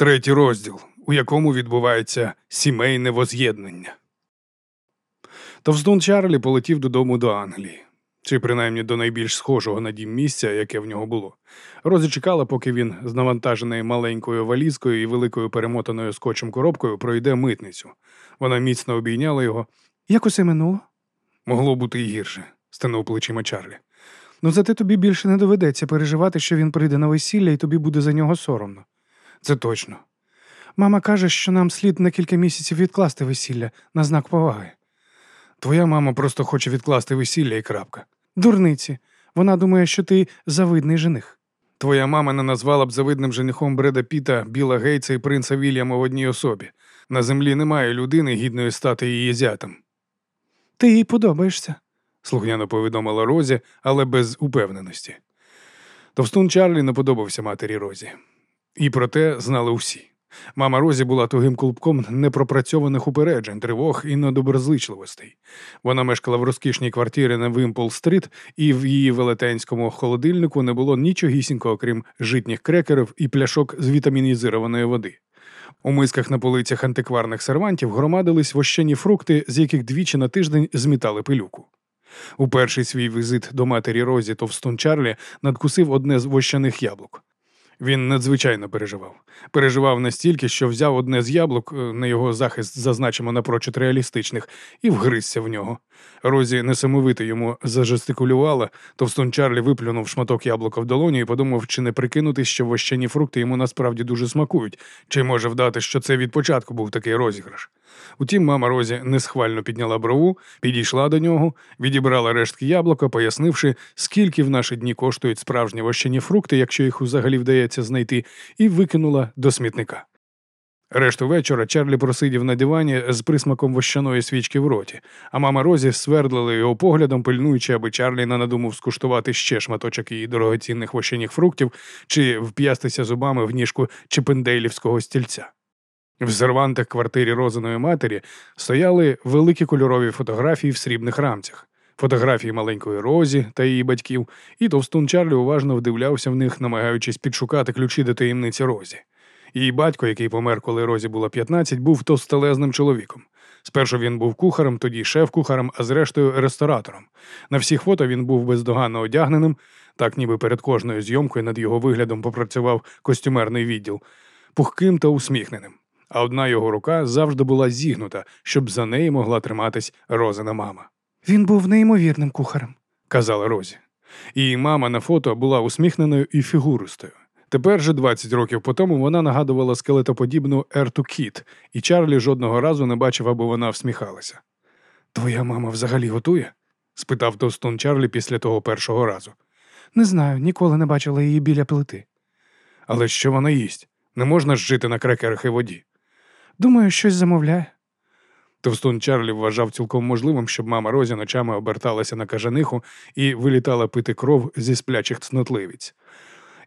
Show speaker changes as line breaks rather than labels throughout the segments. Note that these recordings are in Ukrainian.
Третій розділ, у якому відбувається сімейне воз'єднання. Товстун Чарлі полетів додому до Англії, чи принаймні до найбільш схожого на дім місця, яке в нього було. Розі чекала, поки він з навантаженою маленькою валізкою і великою перемотаною скотчем коробкою пройде митницю. Вона міцно обійняла його.
Як усе минуло?
Могло бути і гірше, стенув плечима Чарлі.
Ну, зате тобі більше не доведеться переживати, що він прийде на весілля і тобі буде за нього соромно.
Це точно.
Мама каже, що нам слід на кілька місяців відкласти весілля на знак поваги.
Твоя мама просто хоче відкласти весілля і крапка.
Дурниці. Вона думає, що ти завидний жених.
Твоя мама не назвала б завидним женихом Бреда Піта, Біла Гейтса і принца Вільяма в одній особі. На землі немає людини, гідної стати її зятем.
Ти їй подобаєшся.
слухняно повідомила Розі, але без упевненості. Товстун Чарлі не подобався матері Розі. І про те знали всі. Мама Розі була тугим клубком непропрацьованих упереджень, тривог і недоброзичливостей. Вона мешкала в розкішній квартирі на Вимпол-стріт, і в її велетенському холодильнику не було нічогісінького, крім житніх крекерів і пляшок з вітамінізованої води. У мисках на полицях антикварних сервантів громадились вощені фрукти, з яких двічі на тиждень змітали пилюку. У перший свій візит до матері Розі Товстун Чарлі надкусив одне з вощаних яблук. Він надзвичайно переживав. Переживав настільки, що взяв одне з яблук, е, на його захист зазначимо напрочуд реалістичних, і вгризся в нього. Розі несамовито йому зажестикулювала, товстун Чарлі виплюнув шматок яблука в долоню і подумав, чи не прикинути, що вощані фрукти йому насправді дуже смакують, чи може вдати, що це від початку був такий розіграш. Утім, мама Розі несхвально підняла брову, підійшла до нього, відібрала рештки яблука, пояснивши, скільки в наші дні коштують справжні вощані фрукти, якщо їх взагалі вдається знайти, і викинула до смітника. Решту вечора Чарлі просидів на дивані з присмаком вощаної свічки в роті, а мама Розі свердлила його поглядом, пильнуючи, аби Чарлі не надумав скуштувати ще шматочок її дорогоцінних вощаних фруктів чи вп'ястися зубами в ніжку чепендейлівського стільця. В сервантах квартирі розаної матері стояли великі кольорові фотографії в срібних рамцях, фотографії маленької Розі та її батьків, і товстун Чарлі уважно вдивлявся в них, намагаючись підшукати ключі до таємниці Розі. Її батько, який помер, коли Розі було 15, був товстелезним чоловіком. Спершу він був кухарем, тоді шеф-кухарем, а зрештою ресторатором. На всіх фото він був бездоганно одягненим, так ніби перед кожною зйомкою над його виглядом попрацював костюмерний відділ, пухким та усміхненим а одна його рука завжди була зігнута, щоб за неї могла триматись Розина мама.
Він був неймовірним кухарем,
казала Розі. Її мама на фото була усміхненою і фігуристою. Тепер же 20 років по тому вона нагадувала скелетоподібну Ерту Кіт, і Чарлі жодного разу не бачив, аби вона всміхалася. Твоя мама взагалі готує? спитав Тостон Чарлі після того першого разу.
Не знаю, ніколи не бачила її біля плити.
Але що вона їсть? Не можна ж жити на крекерах і воді.
Думаю, щось замовляє.
Товстун Чарлі вважав цілком можливим, щоб мама Розі ночами оберталася на кажаниху і вилітала пити кров зі сплячих цнотливіць.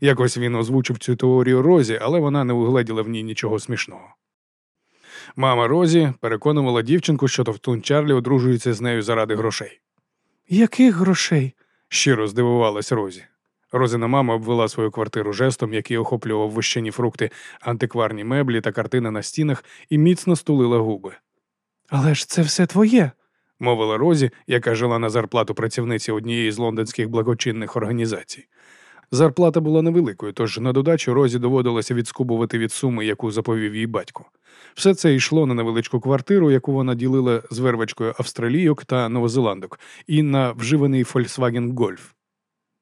Якось він озвучив цю теорію Розі, але вона не угледіла в ній нічого смішного. Мама Розі переконувала дівчинку, що Товстун Чарлі одружується з нею заради грошей.
Яких грошей?
щиро здивувалась Розі. Розина мама обвела свою квартиру жестом, який охоплював вищені фрукти, антикварні меблі та картини на стінах, і міцно стулила губи.
Але ж це все твоє,
мовила Розі, яка жила на зарплату працівниці однієї з лондонських благочинних організацій. Зарплата була невеликою, тож на додачу Розі доводилося відскубувати від суми, яку заповів їй батько. Все це йшло на невеличку квартиру, яку вона ділила з вервачкою австралійок та новозеландок, і на вживаний Volkswagen Golf.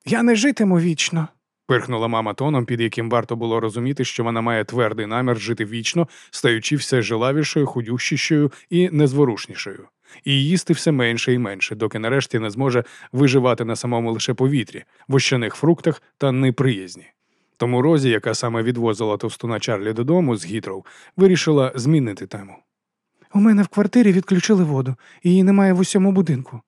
Я не житиму вічно,
пирхнула мама тоном, під яким варто було розуміти, що вона має твердий намір жити вічно, стаючи все жилавішою, худющішою і незворушнішою, і їсти все менше і менше, доки нарешті не зможе виживати на самому лише повітрі, вощаних фруктах та неприязні. Тому Розі, яка саме відвозила товстуна Чарлі додому з Гітроу, вирішила змінити тему.
У мене в квартирі відключили воду, її немає в усьому будинку.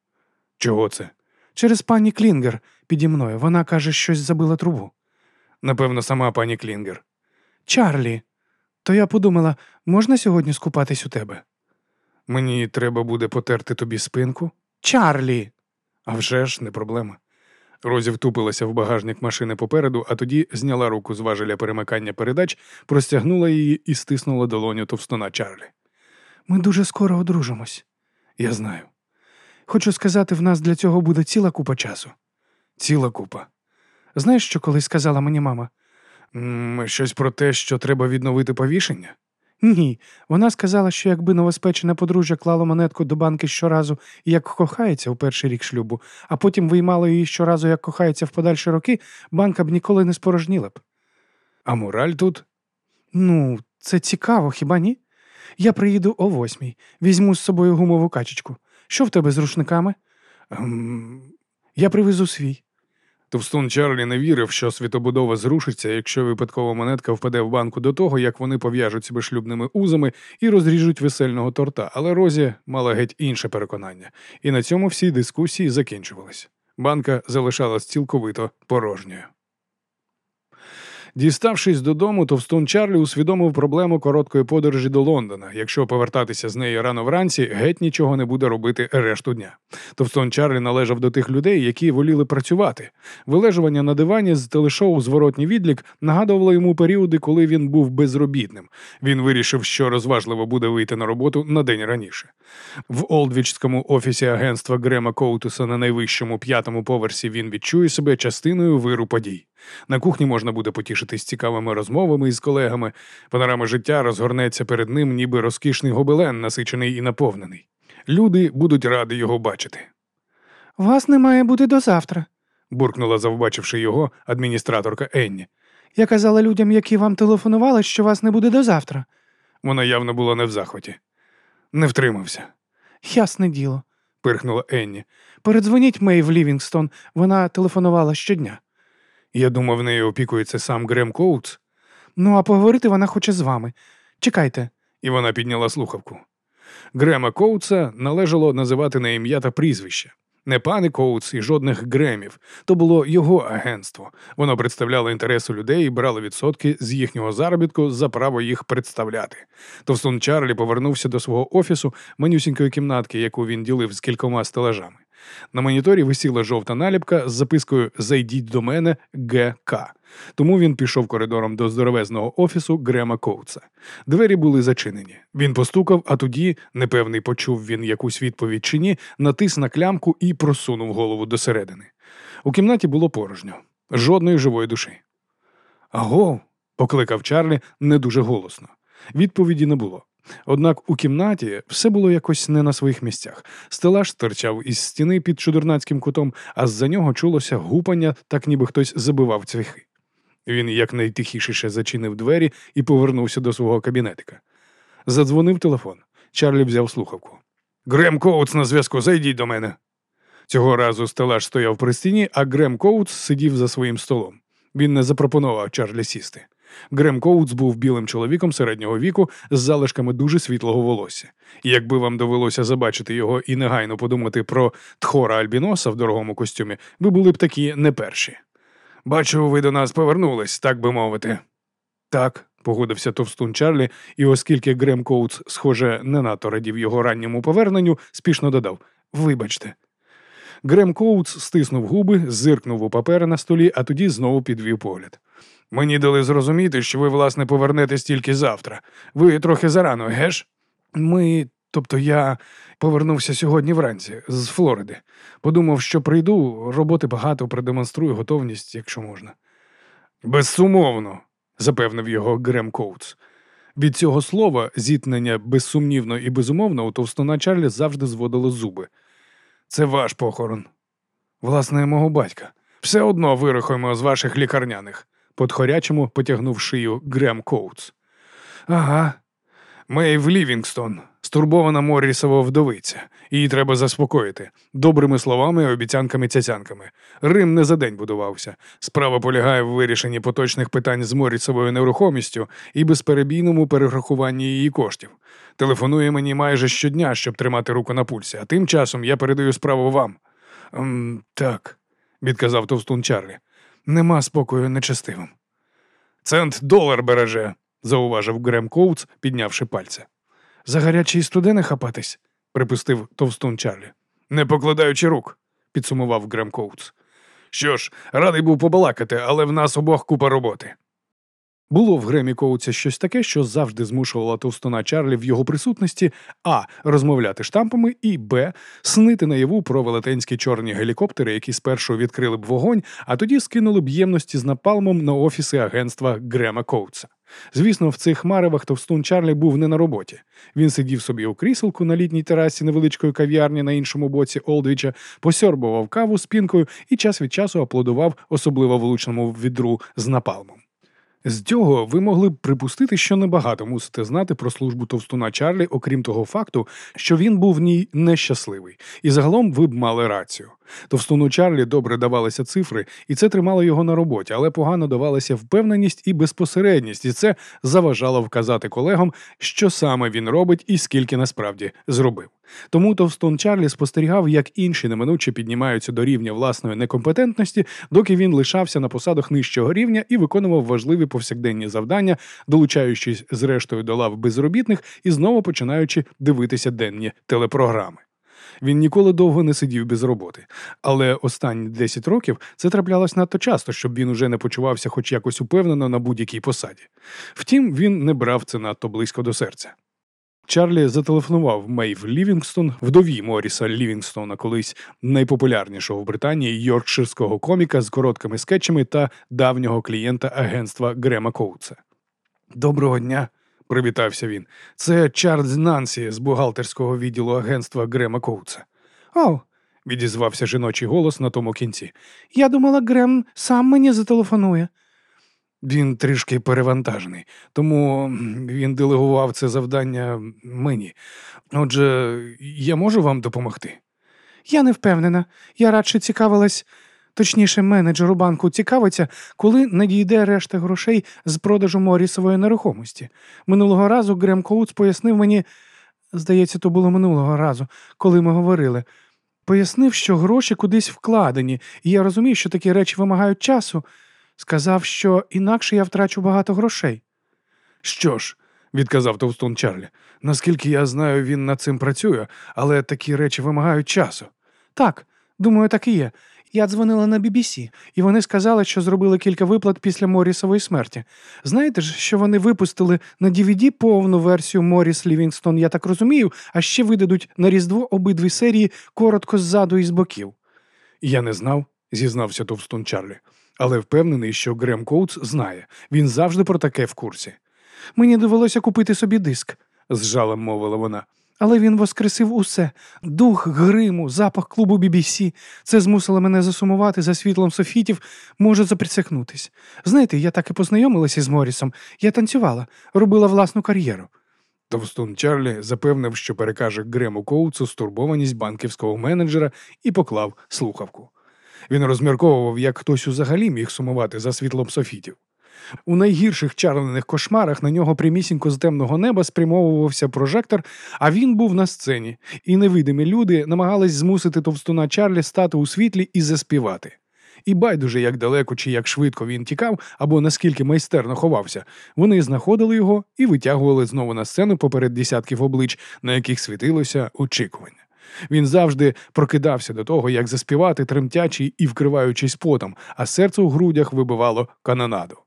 Чого це?
Через пані Клінгер піді мною. Вона каже, щось забила трубу.
Напевно, сама пані Клінгер.
Чарлі, то я подумала, можна сьогодні скупатись у тебе?
Мені треба буде потерти тобі спинку.
Чарлі.
А вже ж, не проблема. Розі втупилася в багажник машини попереду, а тоді зняла руку з важеля перемикання передач, простягнула її і стиснула долоню товстона Чарлі.
Ми дуже скоро одружимось.
Я знаю.
Хочу сказати, в нас для цього буде ціла купа часу.
Ціла купа.
Знаєш, що колись сказала мені мама?
М, щось про те, що треба відновити повішення?
Ні. Вона сказала, що якби новоспечене подружжя клало монетку до банки щоразу, як кохається у перший рік шлюбу, а потім виймало її щоразу, як кохається в подальші роки, банка б ніколи не спорожніла б.
А мораль тут?
Ну, це цікаво, хіба ні? Я приїду о восьмій, візьму з собою гумову качечку. Що в тебе з рушниками?
Ем,
Я привезу свій.
Товстун Чарлі не вірив, що світобудова зрушиться, якщо випадкова монетка впаде в банку до того, як вони пов'яжуть себе шлюбними узами і розріжуть весельного торта. Але Розі мала геть інше переконання, і на цьому всі дискусії закінчувались. Банка залишалась цілковито порожньою. Діставшись додому, Товстун Чарлі усвідомив проблему короткої подорожі до Лондона. Якщо повертатися з неї рано вранці, геть нічого не буде робити решту дня. Товстон Чарлі належав до тих людей, які воліли працювати. Вилежування на дивані з телешоу Зворотній відлік нагадувало йому періоди, коли він був безробітним. Він вирішив, що розважливо буде вийти на роботу на день раніше. В Олдвічському офісі агентства Грема Коутуса на найвищому п'ятому поверсі він відчує себе частиною виру подій. На кухні можна буде потішитись цікавими розмовами із колегами. Панорама життя розгорнеться перед ним, ніби розкішний гобелен, насичений і наповнений. Люди будуть раді його бачити.
Вас не має бути до завтра.
буркнула, завбачивши його, адміністраторка Енні.
Я казала людям, які вам телефонували, що вас не буде до завтра.
Вона явно була не в захваті. Не втримався,
Ясне діло.
пирхнула Енні.
Передзвоніть Мейв Лівінгстон, вона телефонувала щодня.
Я думав, нею опікується сам Грем Коутс,
Ну, а поговорити вона хоче з вами. Чекайте,
і вона підняла слухавку. Грема Коутса належало називати на ім'я та прізвище. Не пане Коутс і жодних Ґремів. То було його агентство. Воно представляло інтереси людей і брало відсотки з їхнього заробітку за право їх представляти. Товстун Чарлі повернувся до свого офісу манюсінької кімнатки, яку він ділив з кількома стелажами. На моніторі висіла жовта наліпка з запискою Зайдіть до мене ГК. Тому він пішов коридором до здоровезного офісу Грема Коутса. Двері були зачинені. Він постукав, а тоді, непевний, почув він якусь відповідь чи ні, натис на клямку і просунув голову досередини. У кімнаті було порожньо, жодної живої душі. Аго, покликав Чарлі не дуже голосно. Відповіді не було. Однак у кімнаті все було якось не на своїх місцях. Стелаж стирчав із стіни під чудернацьким кутом, а з-за нього чулося гупання, так ніби хтось забивав цвяхи. Він якнайтихіше зачинив двері і повернувся до свого кабінетика. Задзвонив телефон. Чарлі взяв слухавку. Грем Коутс на зв'язку, зайдіть до мене. Цього разу стелаж стояв при стіні, а Грем Коутс сидів за своїм столом. Він не запропонував Чарлі сісти. Грем Коутс був білим чоловіком середнього віку з залишками дуже світлого волосся. Якби вам довелося забачити його і негайно подумати про тхора Альбіноса в дорогому костюмі, ви були б такі не перші. Бачу, ви до нас повернулись, так би мовити. Так, погодився товстун Чарлі, і оскільки Грем Коутс, схоже, не надто радів його ранньому поверненню, спішно додав Вибачте. Грем Коутс стиснув губи, зиркнув у папери на столі, а тоді знову підвів погляд. Мені дали зрозуміти, що ви, власне, повернетесь тільки завтра. Ви трохи зарано, геш? Ми, тобто я повернувся сьогодні вранці з Флориди. Подумав, що прийду, роботи багато, продемонструю готовність, якщо можна. Безсумовно, запевнив його Грем Коутс. Від цього слова зіткнення безсумнівно і безумовно у товстона Чарлі завжди зводило зуби. Це ваш похорон. Власне, мого батька. Все одно вирухаємо з ваших лікарняних, подхорячому потягнув шию Грем Коутс. Ага. Мейв Лівінгстон, стурбована Моррісова вдовиця. Її треба заспокоїти. Добрими словами, обіцянками цяцянками. Рим не за день будувався. Справа полягає в вирішенні поточних питань з Моррісовою нерухомістю і безперебійному перерахуванні її коштів. Телефонує мені майже щодня, щоб тримати руку на пульсі, а тим часом я передаю справу вам. «Ем, так, відказав товстун Чарлі. Нема спокою нечестивим. Цент долар береже, зауважив Грем Коутс, піднявши пальця. За гарячі студени хапатись, припустив товстун Чарлі. Не покладаючи рук, підсумував Грем Коутс. Що ж, радий був побалакати, але в нас обох купа роботи. Було в Гремі Коуця щось таке, що завжди змушувало товстуна Чарлі в його присутності а. розмовляти штампами, і б. снити наяву про велетенські чорні гелікоптери, які спершу відкрили б вогонь, а тоді скинули б ємності з напалмом на офіси агентства Грема Коутса. Звісно, в цих маревах товстун Чарлі був не на роботі. Він сидів собі у кріселку на літній терасі невеличкої кав'ярні на іншому боці Олдвіча, посьорбував каву з пінкою і час від часу аплодував особливо влучному відру з напалмом. З цього ви могли б припустити, що небагато мусите знати про службу товстуна Чарлі, окрім того факту, що він був в ній нещасливий, і загалом ви б мали рацію. Товстуну Чарлі добре давалися цифри, і це тримало його на роботі, але погано давалася впевненість і безпосередність, і це заважало вказати колегам, що саме він робить і скільки насправді зробив. Тому Товстон Чарлі спостерігав, як інші неминуче піднімаються до рівня власної некомпетентності, доки він лишався на посадах нижчого рівня і виконував важливі повсякденні завдання, долучаючись зрештою до лав безробітних і знову починаючи дивитися денні телепрограми. Він ніколи довго не сидів без роботи, але останні 10 років це траплялось надто часто, щоб він уже не почувався хоч якось упевнено на будь-якій посаді. Втім, він не брав це надто близько до серця. Чарлі зателефонував Мейв Лівінгстон, вдові Моріса Лівінгстона, колись найпопулярнішого в Британії йоркширського коміка з короткими скетчами та давнього клієнта агентства Грема Коутса. Доброго дня, привітався він. Це Чарльз Нансі з бухгалтерського відділу агентства Грема Коутса.
О,
відізвався жіночий голос на тому кінці.
я думала, Грем сам мені зателефонує.
Він трішки перевантажений, тому він делегував це завдання мені. Отже, я можу вам допомогти?
Я не впевнена. Я радше цікавилась, точніше, менеджер у банку цікавиться, коли надійде решта грошей з продажу Морісової нерухомості. Минулого разу Грем Коутс пояснив мені, здається, то було минулого разу, коли ми говорили. Пояснив, що гроші кудись вкладені, і я розумію, що такі речі вимагають часу. Сказав, що інакше я втрачу багато грошей.
Що ж, відказав Товстун Чарлі, наскільки я знаю, він над цим працює, але такі речі вимагають часу.
Так, думаю, так і є. Я дзвонила на BBC, і вони сказали, що зробили кілька виплат після Морісової смерті. Знаєте ж, що вони випустили на DVD повну версію Моріс Лівінгстон, я так розумію, а ще видадуть на Різдво обидві серії коротко ззаду і з боків.
Я не знав, зізнався Товстун Чарлі, але впевнений, що Грем Коутс знає. Він завжди про таке в курсі.
Мені довелося купити собі диск,
з жалем мовила вона.
але він воскресив усе: дух гриму, запах клубу BBC. Це змусило мене засумувати за світлом софітів, можу заприсягнутись. Знаєте, я так і познайомилася з Морісом. Я танцювала, робила власну кар'єру.
Товстун Чарлі запевнив, що перекаже Грему Коутсу стурбованість банківського менеджера і поклав слухавку. Він розмірковував, як хтось взагалі міг сумувати за світлом софітів. У найгірших чарлених кошмарах на нього прямісінько з темного неба спрямовувався прожектор, а він був на сцені, і невидимі люди намагались змусити товстуна Чарлі стати у світлі і заспівати. І байдуже, як далеко чи як швидко він тікав, або наскільки майстерно ховався, вони знаходили його і витягували знову на сцену поперед десятків облич, на яких світилося очікування. Він завжди прокидався до того, як заспівати, тремтячий і вкриваючись потом, а серце у грудях вибивало канонаду.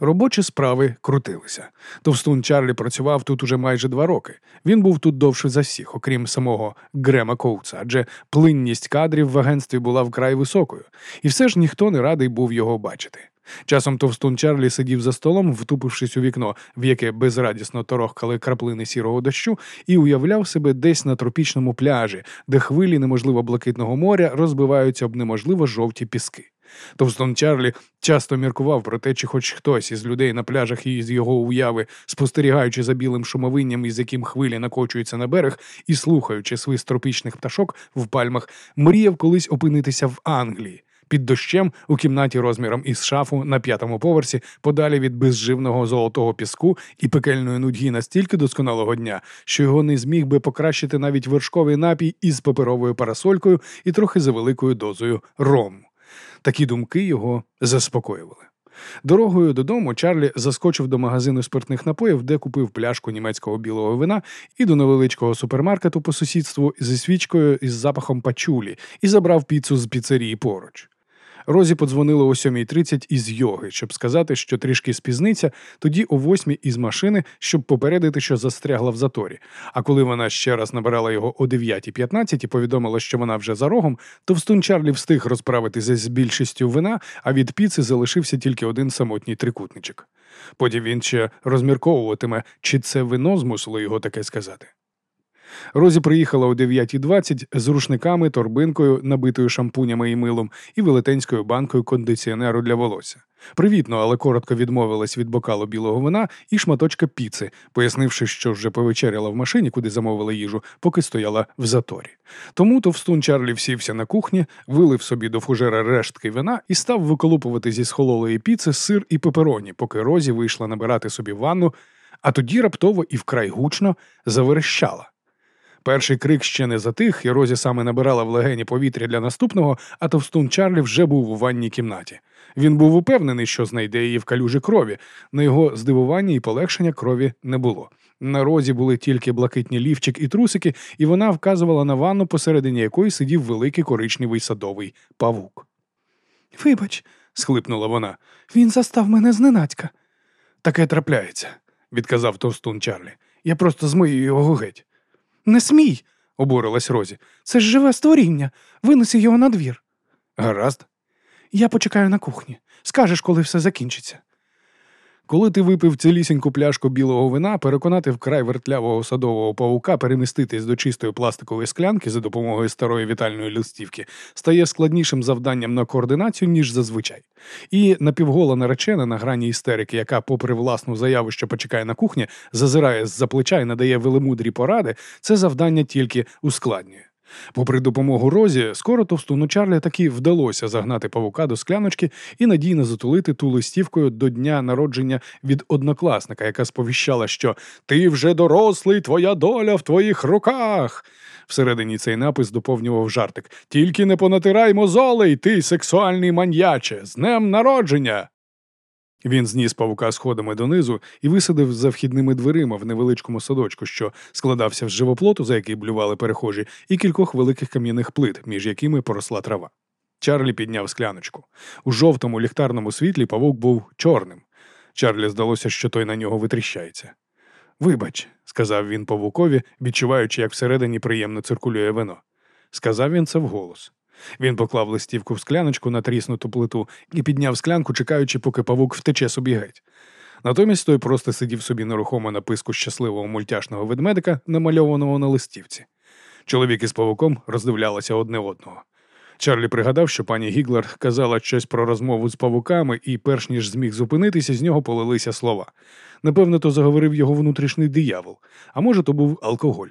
Робочі справи крутилися. Товстун Чарлі працював тут уже майже два роки. Він був тут довше за всіх, окрім самого Грема Коутса, адже плинність кадрів в агентстві була вкрай високою, і все ж ніхто не радий був його бачити. Часом товстун Чарлі сидів за столом, втупившись у вікно, в яке безрадісно торохкали краплини сірого дощу, і уявляв себе десь на тропічному пляжі, де хвилі неможливо блакитного моря розбиваються об неможливо жовті піски. Товстон Чарлі часто міркував про те, чи хоч хтось із людей на пляжах і з його уяви, спостерігаючи за білим шумовинням, із яким хвилі накочуються на берег, і слухаючи свист тропічних пташок в пальмах, мріяв колись опинитися в Англії. Під дощем у кімнаті розміром із шафу на п'ятому поверсі, подалі від безживного золотого піску і пекельної нудьги настільки досконалого дня, що його не зміг би покращити навіть вершковий напій із паперовою парасолькою і трохи за великою дозою рому. Такі думки його заспокоювали. Дорогою додому Чарлі заскочив до магазину спиртних напоїв, де купив пляшку німецького білого вина і до невеличкого супермаркету по сусідству зі свічкою із запахом пачулі і забрав піцу з піцерії поруч. Розі подзвонила о 7.30 із йоги, щоб сказати, що трішки спізниться, тоді о 8 із машини, щоб попередити, що застрягла в заторі. А коли вона ще раз набирала його о 9.15 і повідомила, що вона вже за рогом, товстун Чарлі встиг розправитися з більшістю вина, а від піци залишився тільки один самотній трикутничок. Потім він ще розмірковуватиме, чи це вино змусило його таке сказати. Розі приїхала о 9.20 з рушниками, торбинкою, набитою шампунями і милом, і велетенською банкою кондиціонеру для волосся. Привітно, але коротко відмовилась від бокалу білого вина і шматочка піци, пояснивши, що вже повечеряла в машині, куди замовила їжу, поки стояла в заторі. Тому товстун Чарлі всівся на кухні, вилив собі до фужера рештки вина і став виколупувати зі схололої піци сир і пепероні, поки Розі вийшла набирати собі ванну, а тоді раптово і вкрай гучно заверещала. Перший крик ще не затих, і Розі саме набирала в легені повітря для наступного, а товстун Чарлі вже був у ванній кімнаті. Він був упевнений, що знайде її в калюжі крові. На його здивування і полегшення крові не було. На розі були тільки блакитні лівчик і трусики, і вона вказувала на ванну, посередині якої сидів великий коричневий садовий павук.
Вибач, схлипнула вона, він застав мене зненацька.
Таке трапляється, відказав товстун Чарлі. Я просто змию його геть.
Не смій, обурилась Розі. Це ж живе створіння. Винеси його на двір.
Гаразд.
Я почекаю на кухні. Скажеш, коли все закінчиться.
Коли ти випив цілісіньку пляшку білого вина, переконати вкрай вертлявого садового павука переміститись до чистої пластикової склянки за допомогою старої вітальної листівки стає складнішим завданням на координацію, ніж зазвичай. І напівгола наречена на грані істерики, яка, попри власну заяву, що почекає на кухні, зазирає з за плеча і надає велемудрі поради, це завдання тільки ускладнює. Попри допомогу Розі, скоро товстуну Чарлі таки вдалося загнати павука до скляночки і надійно затулити ту листівкою до дня народження від однокласника, яка сповіщала, що ти вже дорослий, твоя доля в твоїх руках. Всередині цей напис доповнював жартик. Тільки не понатирай мозолей, ти сексуальний маньяче, з днем народження. Він зніс павука сходами донизу і висадив за вхідними дверима в невеличкому садочку, що складався з живоплоту, за який блювали перехожі, і кількох великих кам'яних плит, між якими поросла трава. Чарлі підняв скляночку. У жовтому ліхтарному світлі павук був чорним. Чарлі здалося, що той на нього витріщається. Вибач, сказав він павукові, відчуваючи, як всередині приємно циркулює вино. Сказав він це вголос. Він поклав листівку в скляночку на тріснуту плиту і підняв склянку, чекаючи, поки павук втече собі геть. Натомість той просто сидів собі нерухомо на писку щасливого мультяшного ведмедика, намальованого на листівці. Чоловік із павуком роздивлялися одне одного. Чарлі пригадав, що пані Гіглер казала щось про розмову з павуками, і, перш ніж зміг зупинитися, з нього полилися слова. Напевно, то заговорив його внутрішній диявол, а може, то був алкоголь.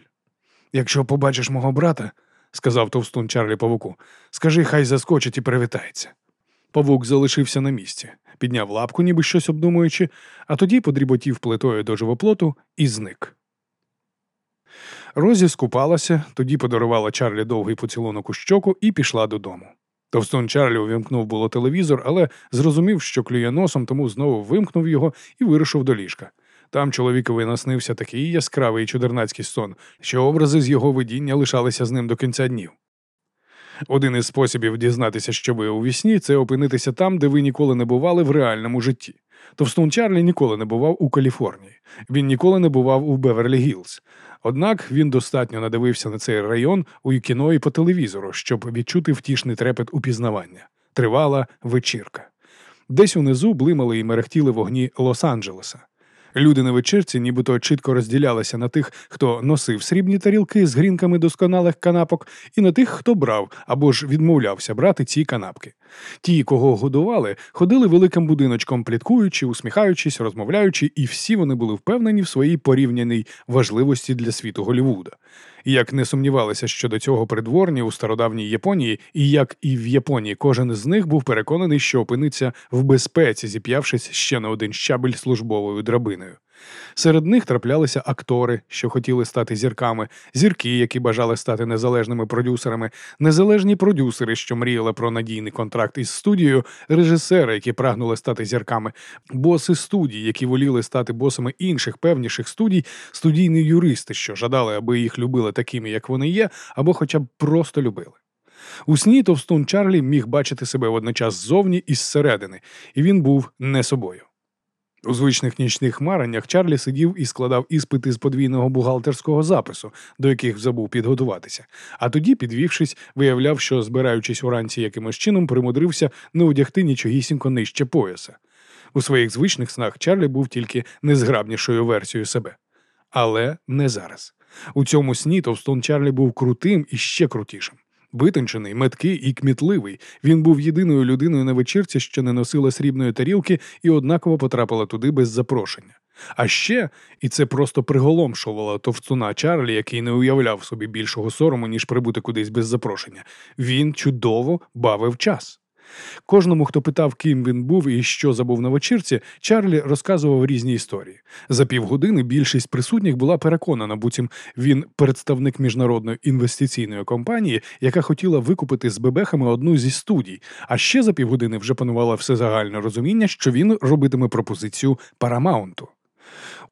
Якщо побачиш мого брата, сказав товстун Чарлі павуку. Скажи, хай заскочить і привітається. Павук залишився на місці, підняв лапку, ніби щось обдумуючи, а тоді подріботів плитою до живоплоту і зник. Розі скупалася, тоді подарувала Чарлі довгий поцілунок у щоку і пішла додому. Товстун Чарлі увімкнув було телевізор, але зрозумів, що клює носом, тому знову вимкнув його і вирушив до ліжка. Там чоловікові наснився такий яскравий чудернацький сон, що образи з його видіння лишалися з ним до кінця днів. Один із способів дізнатися, що ви у вісні, це опинитися там, де ви ніколи не бували в реальному житті. Товстун Чарлі ніколи не бував у Каліфорнії, він ніколи не бував у Беверлі Гілз. Однак він достатньо надивився на цей район у кіно і по телевізору, щоб відчути втішний трепет упізнавання. Тривала вечірка. Десь унизу блимали і мерехтіли вогні Лос-Анджелеса. Люди на вечірці нібито чітко розділялися на тих, хто носив срібні тарілки з грінками досконалих канапок, і на тих, хто брав або ж відмовлявся брати ці канапки. Ті, кого годували, ходили великим будиночком, пліткуючи, усміхаючись, розмовляючи, і всі вони були впевнені в своїй порівняній важливості для світу Голівуда. Як не сумнівалися щодо цього придворні у стародавній Японії, і як і в Японії кожен з них був переконаний, що опиниться в безпеці, зіп'явшись ще на один щабель службовою драбиною. Серед них траплялися актори, що хотіли стати зірками, зірки, які бажали стати незалежними продюсерами, незалежні продюсери, що мріяли про надійний контракт із студією, режисери, які прагнули стати зірками, боси студій, які воліли стати босами інших певніших студій, студійні юристи, що жадали, аби їх любили такими, як вони є, або хоча б просто любили. У сні товстун Чарлі міг бачити себе водночас ззовні і зсередини, і він був не собою. У звичних нічних мараннях Чарлі сидів і складав іспити з подвійного бухгалтерського запису, до яких забув підготуватися, а тоді, підвівшись, виявляв, що, збираючись уранці якимось чином, примудрився не одягти нічогісінько нижче пояса. У своїх звичних снах Чарлі був тільки незграбнішою версією себе. Але не зараз. У цьому сні Товстон Чарлі був крутим і ще крутішим. Витончений, меткий і кмітливий. Він був єдиною людиною на вечірці, що не носила срібної тарілки і однаково потрапила туди без запрошення. А ще, і це просто приголомшувало товстуна Чарлі, який не уявляв собі більшого сорому, ніж прибути кудись без запрошення. Він чудово бавив час. Кожному, хто питав, ким він був і що забув на вечірці, Чарлі розказував різні історії. За півгодини більшість присутніх була переконана, буцім він представник міжнародної інвестиційної компанії, яка хотіла викупити з бебехами одну зі студій. А ще за півгодини вже панувало всезагальне розуміння, що він робитиме пропозицію Парамаунту.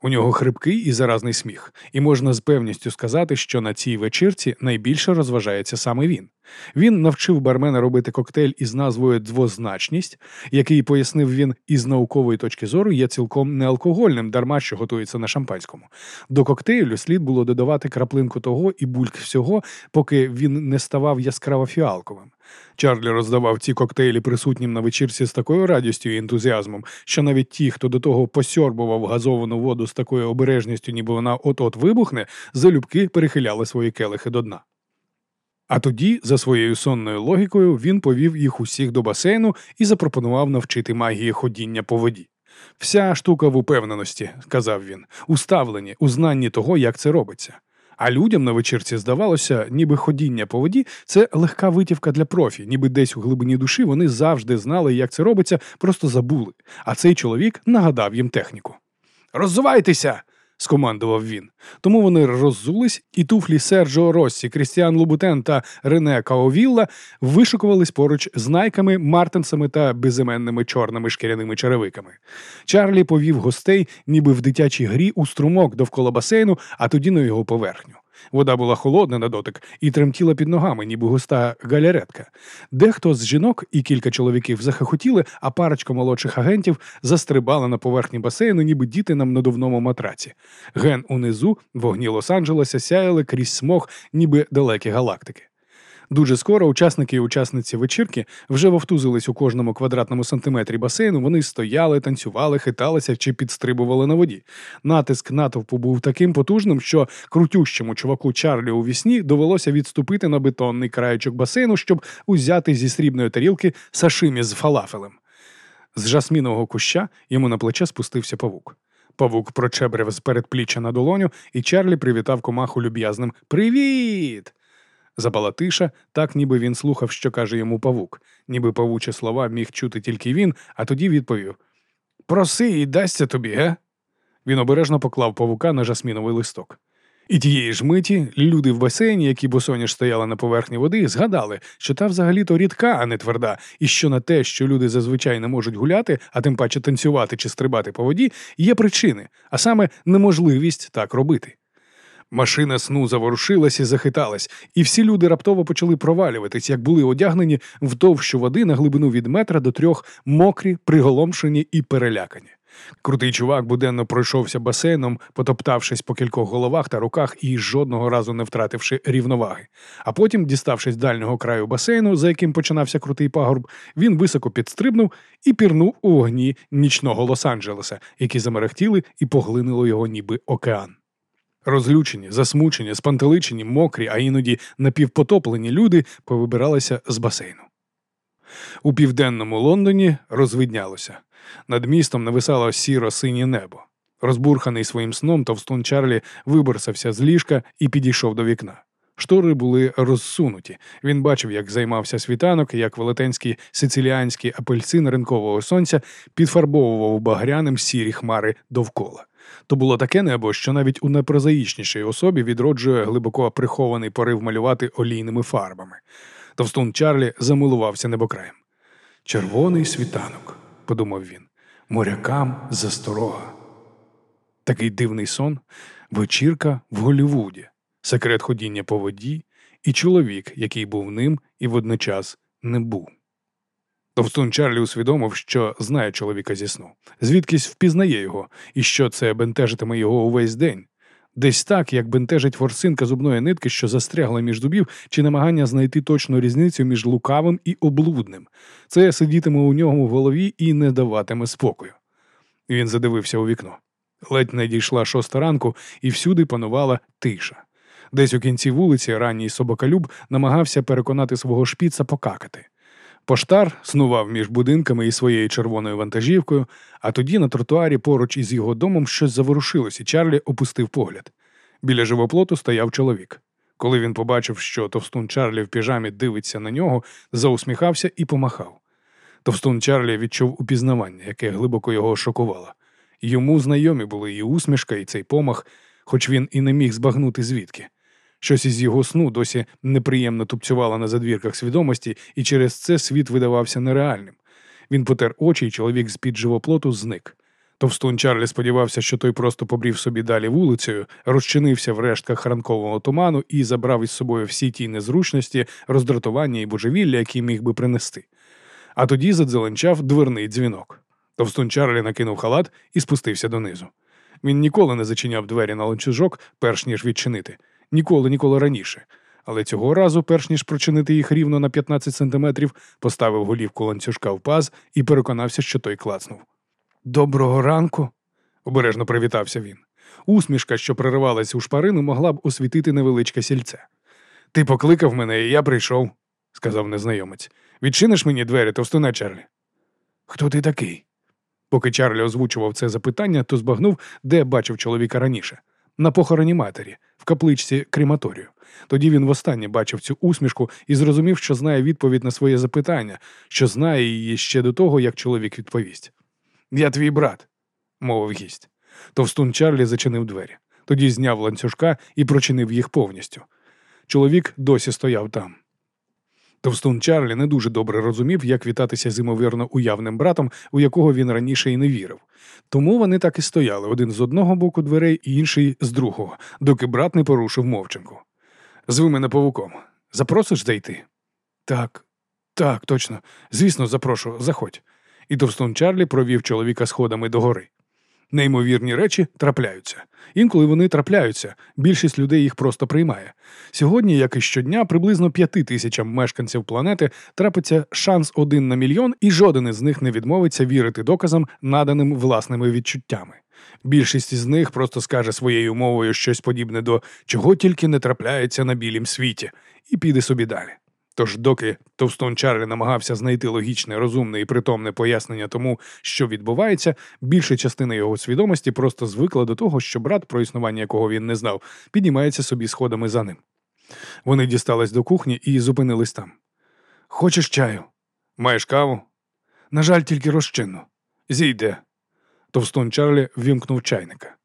У нього хрипкий і заразний сміх, і можна з певністю сказати, що на цій вечірці найбільше розважається саме він. Він навчив бармена робити коктейль із назвою Двозначність, який пояснив він із наукової точки зору є цілком неалкогольним, дарма що готується на шампанському. До коктейлю слід було додавати краплинку того і бульк всього, поки він не ставав яскраво фіалковим. Чарлі роздавав ці коктейлі присутнім на вечірці з такою радістю і ентузіазмом, що навіть ті, хто до того посьорбував газовану воду з такою обережністю, ніби вона от-от вибухне, залюбки перехиляли свої келихи до дна. А тоді, за своєю сонною логікою, він повів їх усіх до басейну і запропонував навчити магії ходіння по воді. Вся штука в упевненості, сказав він, у ставленні, у знанні того, як це робиться. А людям на вечірці здавалося, ніби ходіння по воді це легка витівка для профі, ніби десь у глибині душі вони завжди знали, як це робиться, просто забули. А цей чоловік нагадав їм техніку. Роззувайтеся! скомандував він. Тому вони роззулись, і туфлі Серджо Россі, Крістіан Лубутен та Рене Каовілла вишикувались поруч з найками, мартенсами та безіменними чорними шкіряними черевиками. Чарлі повів гостей, ніби в дитячій грі у струмок довкола басейну, а тоді на його поверхню. Вода була холодна на дотик і тремтіла під ногами, ніби густа галяретка. Дехто з жінок і кілька чоловіків захохотіли, а парочка молодших агентів застрибала на поверхні басейну, ніби діти на надувному матраці. Ген унизу вогні Лос-Анджелеса сяяли крізь смог, ніби далекі галактики. Дуже скоро учасники і учасниці вечірки вже вовтузились у кожному квадратному сантиметрі басейну. Вони стояли, танцювали, хиталися чи підстрибували на воді. Натиск натовпу був таким потужним, що крутющому чуваку Чарлі у вісні довелося відступити на бетонний краєчок басейну, щоб узяти зі срібної тарілки сашимі з фалафелем. З жасмінового куща йому на плече спустився павук. Павук прочебрив з передпліччя на долоню, і Чарлі привітав комаху люб'язним Привіт! Запала тиша, так ніби він слухав, що каже йому павук, ніби павучі слова міг чути тільки він, а тоді відповів Проси і дасться тобі, ге? Він обережно поклав павука на жасміновий листок. І тієї ж миті люди в басейні, які босоніж стояли на поверхні води, згадали, що та взагалі-то рідка, а не тверда, і що на те, що люди зазвичай не можуть гуляти, а тим паче танцювати чи стрибати по воді, є причини, а саме неможливість так робити. Машина сну заворушилась і захиталась, і всі люди раптово почали провалюватись, як були одягнені в товщу води на глибину від метра до трьох, мокрі, приголомшені і перелякані. Крутий чувак буденно пройшовся басейном, потоптавшись по кількох головах та руках і жодного разу не втративши рівноваги. А потім, діставшись дальнього краю басейну, за яким починався крутий пагорб, він високо підстрибнув і пірнув у вогні нічного Лос-Анджелеса, які замерехтіли і поглинило його ніби океан. Розлючені, засмучені, спантеличені, мокрі, а іноді напівпотоплені люди повибиралися з басейну. У південному Лондоні розвиднялося. Над містом нависало сіро синє небо. Розбурханий своїм сном, товстун Чарлі виборсався з ліжка і підійшов до вікна. Штори були розсунуті. Він бачив, як займався світанок, як велетенський сициліанський апельсин ринкового сонця підфарбовував багряним сірі хмари довкола. То було таке небо, що навіть у найпрозаїчнішій особі відроджує глибоко прихований порив малювати олійними фарбами. Товстун Чарлі замилувався небокраєм. Червоний світанок, подумав він, морякам засторога. Такий дивний сон, вечірка в Голлівуді, секрет ходіння по воді, і чоловік, який був ним і водночас не був. Товстун Чарлі усвідомив, що знає чоловіка зі сну, звідкись впізнає його, і що це бентежитиме його увесь день. Десь так, як бентежить ворсинка зубної нитки, що застрягла між зубів, чи намагання знайти точну різницю між лукавим і облудним. Це сидітиме у нього в голові і не даватиме спокою. Він задивився у вікно. Ледь не дійшла шоста ранку, і всюди панувала тиша. Десь у кінці вулиці ранній собаколюб намагався переконати свого шпіца покакати. Поштар снував між будинками і своєю червоною вантажівкою, а тоді на тротуарі поруч із його домом щось заворушилось, і Чарлі опустив погляд. Біля живоплоту стояв чоловік. Коли він побачив, що товстун Чарлі в піжамі дивиться на нього, заусміхався і помахав. Товстун Чарлі відчув упізнавання, яке глибоко його шокувало. Йому знайомі були і усмішка, і цей помах, хоч він і не міг збагнути звідки. Щось із його сну досі неприємно тупцювало на задвірках свідомості, і через це світ видавався нереальним. Він потер очі, і чоловік з під живоплоту зник. Товстун Чарлі сподівався, що той просто побрів собі далі вулицею, розчинився в рештках ранкового туману і забрав із собою всі ті незручності, роздратування і божевілля, які міг би принести. А тоді задзеленчав дверний дзвінок. Товстун Чарлі накинув халат і спустився донизу. Він ніколи не зачиняв двері на ланцюжок, перш ніж відчинити. Ніколи, ніколи раніше. Але цього разу, перш ніж прочинити їх рівно на 15 сантиметрів, поставив голівку ланцюжка в паз і переконався, що той клацнув. Доброго ранку, обережно привітався він. Усмішка, що проривалась у шпарину, могла б освітити невеличке сільце. Ти покликав мене, і я прийшов, сказав незнайомець. Відчиниш мені двері, товстуне Чарлі. Хто ти такий? Поки Чарлі озвучував це запитання, то збагнув, де бачив чоловіка раніше на похороні матері, в капличці крематорію. Тоді він востаннє бачив цю усмішку і зрозумів, що знає відповідь на своє запитання, що знає її ще до того, як чоловік відповість. Я твій брат, мовив гість. Товстун Чарлі зачинив двері. Тоді зняв ланцюжка і прочинив їх повністю. Чоловік досі стояв там. Товстун Чарлі не дуже добре розумів, як вітатися з ймовірно уявним братом, у якого він раніше і не вірив. Тому вони так і стояли один з одного боку дверей, інший з другого, доки брат не порушив мовчинку. Зви мене павуком. Запросиш зайти? Так, так, точно. Звісно, запрошу, заходь. І товстун Чарлі провів чоловіка сходами догори. Неймовірні речі трапляються. Інколи вони трапляються, більшість людей їх просто приймає. Сьогодні, як і щодня, приблизно п'яти тисячам мешканців планети трапиться шанс один на мільйон, і жоден із них не відмовиться вірити доказам, наданим власними відчуттями. Більшість із них просто скаже своєю мовою щось подібне до чого тільки не трапляється на білім світі, і піде собі далі. Тож, доки Товстон Чарлі намагався знайти логічне, розумне і притомне пояснення тому, що відбувається, більша частина його свідомості просто звикла до того, що брат, про існування якого він не знав, піднімається собі сходами за ним. Вони дістались до кухні і зупинились там. Хочеш чаю? Маєш каву? На жаль, тільки розчинну. Зійде. Товстон Чарлі ввімкнув чайника.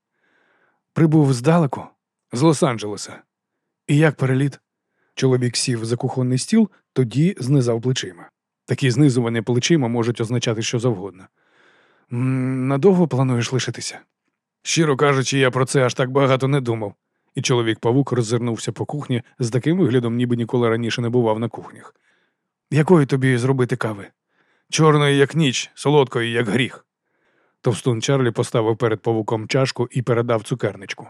Прибув здалеку, з Лос-Анджелеса. І як переліт? Чоловік сів за кухонний стіл, тоді знизав плечима. Такі знизування плечима можуть означати що завгодно. Надовго плануєш лишитися? Щиро кажучи, я про це аж так багато не думав. І чоловік павук роззирнувся по кухні з таким виглядом, ніби ніколи раніше не бував на кухнях. Якої тобі зробити кави? Чорної, як ніч, солодкої, як гріх. Товстун Чарлі поставив перед павуком чашку і передав цукерничку.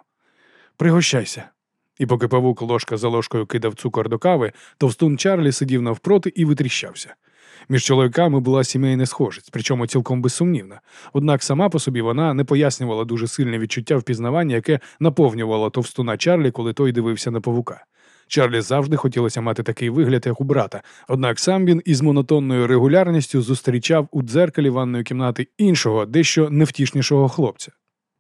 Пригощайся. І поки павук ложка за ложкою кидав цукор до кави, товстун Чарлі сидів навпроти і витріщався. Між чоловіками була сімейна схожість, причому цілком безсумнівна. Однак сама по собі вона не пояснювала дуже сильне відчуття впізнавання, яке наповнювало товстуна Чарлі, коли той дивився на павука. Чарлі завжди хотілося мати такий вигляд, як у брата, однак сам він із монотонною регулярністю зустрічав у дзеркалі ванної кімнати іншого, дещо невтішнішого хлопця.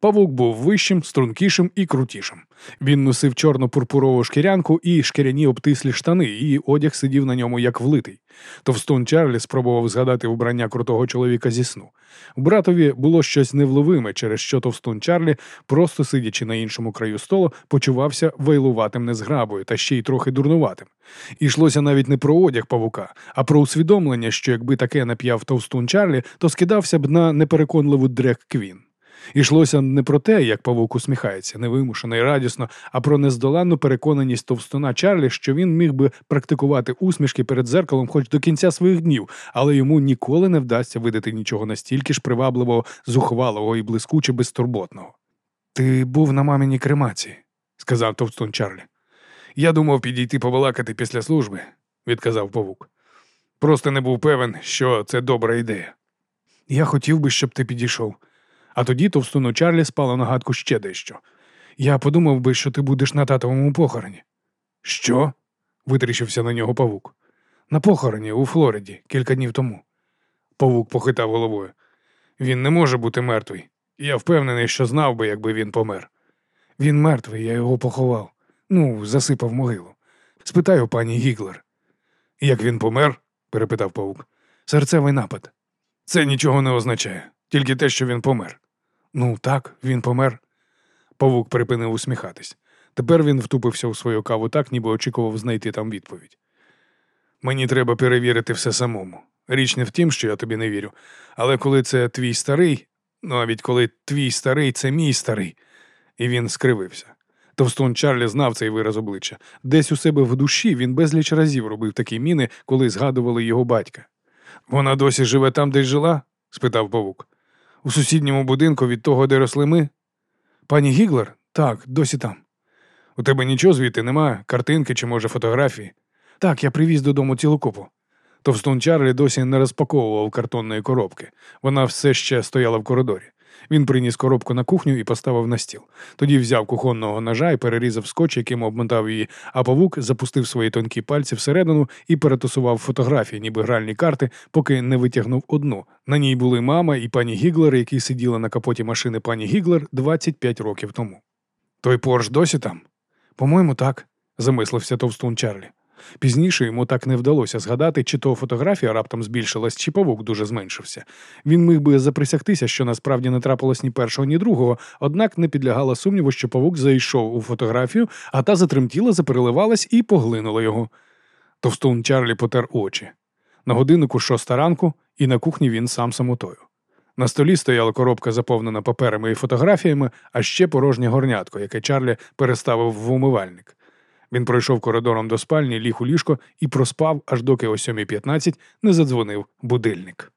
Павук був вищим, стрункішим і крутішим. Він носив чорну пурпурову шкірянку і шкіряні обтислі штани, і одяг сидів на ньому як влитий. Товстун Чарлі спробував згадати вбрання крутого чоловіка зі сну. Братові було щось невловиме, через що товстун Чарлі, просто сидячи на іншому краю столу, почувався вайлуватим незграбою та ще й трохи дурнуватим. Ішлося навіть не про одяг павука, а про усвідомлення, що якби таке нап'яв товстун Чарлі, то скидався б на непереконливу дрек Квін. Ішлося не про те, як павук усміхається, невимушено і радісно, а про нездоланну переконаність товстуна Чарлі, що він міг би практикувати усмішки перед зеркалом хоч до кінця своїх днів, але йому ніколи не вдасться видати нічого настільки ж привабливого, зухвалого і блискуче безтурботного. Ти був на маминій кремації, сказав товстун Чарлі. Я думав підійти побалакати після служби, відказав павук. Просто не був певен, що це добра ідея. Я хотів би, щоб ти підійшов. А тоді товстуну Чарлі спало на гадку ще дещо. Я подумав би, що ти будеш на татовому похороні. Що? витріщився на нього павук. На похороні у Флориді кілька днів тому. Павук похитав головою. Він не може бути мертвий. Я впевнений, що знав би, якби він помер. Він мертвий, я його поховав. Ну, засипав могилу. Спитаю пані Гіглер. Як він помер? перепитав павук. Серцевий напад. Це нічого не означає, тільки те, що він помер. Ну, так, він помер. Павук припинив усміхатись. Тепер він втупився у свою каву так, ніби очікував знайти там відповідь. Мені треба перевірити все самому. Річ не в тім, що я тобі не вірю. Але коли це твій старий, навіть коли твій старий це мій старий, і він скривився. Товстун Чарлі знав цей вираз обличчя. Десь у себе в душі він безліч разів робив такі міни, коли згадували його батька. Вона досі живе там, де й жила? спитав павук. У сусідньому будинку від того, де росли ми? Пані Гіглер? Так, досі там. У тебе нічого звідти немає? Картинки чи, може, фотографії? Так, я привіз додому цілу купу. Товстун Чарлі досі не розпаковував картонної коробки. Вона все ще стояла в коридорі. Він приніс коробку на кухню і поставив на стіл. Тоді взяв кухонного ножа і перерізав скотч, яким обмотав її, а павук запустив свої тонкі пальці всередину і перетасував фотографії, ніби гральні карти, поки не витягнув одну. На ній були мама і пані Гіглер, які сиділи на капоті машини пані Гіглер 25 років тому. Той Порш досі там? По-моєму, так, замислився товстун Чарлі. Пізніше йому так не вдалося згадати, чи то фотографія раптом збільшилась, чи павук дуже зменшився. Він міг би заприсягтися, що насправді не трапилось ні першого, ні другого, однак не підлягало сумніву, що павук зайшов у фотографію, а та затремтіла, запереливалась і поглинула його. Товстун Чарлі потер очі. На годиннику шоста ранку, і на кухні він сам самотою. На столі стояла коробка, заповнена паперами і фотографіями, а ще порожнє горнятко, яке Чарлі переставив в умивальник. Він пройшов коридором до спальні, ліг у ліжко і проспав, аж доки о 7.15 не задзвонив будильник.